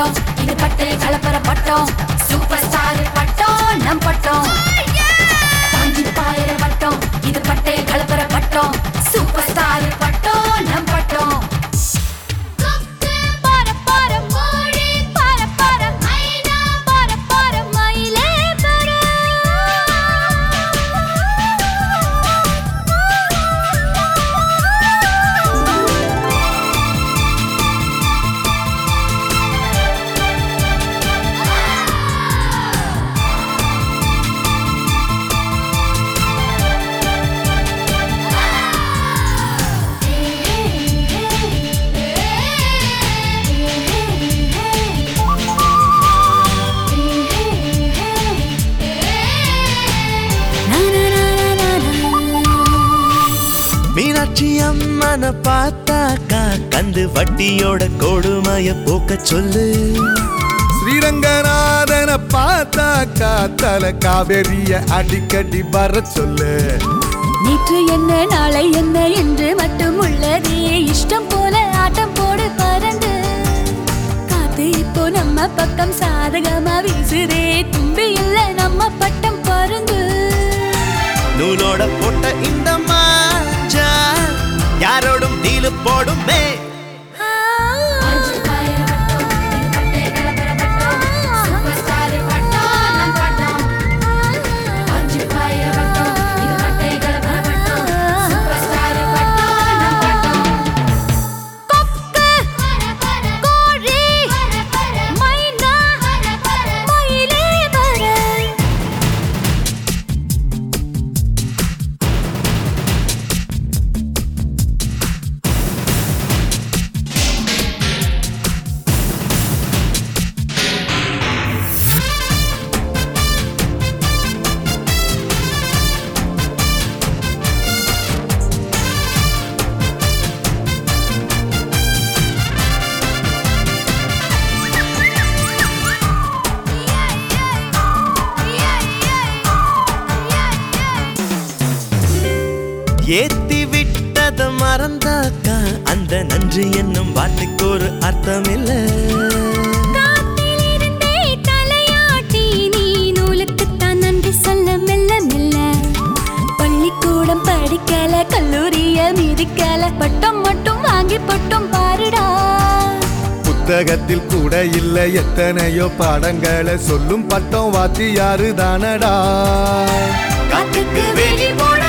பட்டம். இது கட்டு கலப்பர பட்டம் சூப்பர் ஸ்டார் பட்டம். நம் பட்டம். மீனாட்சி அம்மனை பார்த்தாக்கா கந்து வட்டியோட கொடுமைய போக்க சொல்லு. ஸ்ரீரங்கநாதனை பார்த்தாக்கா தல காவேரிய அடிக்கடி வர சொல்லு. நேற்று என்ன நாளை என்ன என்று மட்டும் உள்ளதே. இஷ்டம் போல ஆட்டம் போடு பறந்து காத்து இப்போ நம்ம பக்கம் சாதகமா வீசுதே. தும்பி இல்ல நம்ம பட்டம் பருந்து. நூலோட போட்ட போடுமே மே ஏத்தி விட்டத மறந்தாக்கா. அந்த நன்றி என்னும் வார்த்தைக்கு ஒரு அர்த்தம் இல்ல காத்திலிருந்தே தலையாட்டி நீ நூலுக்குத்தான் நன்றி சொல்ல மெல்ல மெல்ல. பள்ளிக்கூடம் படிக்கல கல்லூரிய மிதிக்கல பட்டம் மட்டும் வாங்கி பட்டம் பாருடா. புத்தகத்தில் கூட இல்ல எத்தனையோ பாடங்களை சொல்லும் பட்டம் வாத்தியாரு தானடா. காத்துக்கு வேலி போட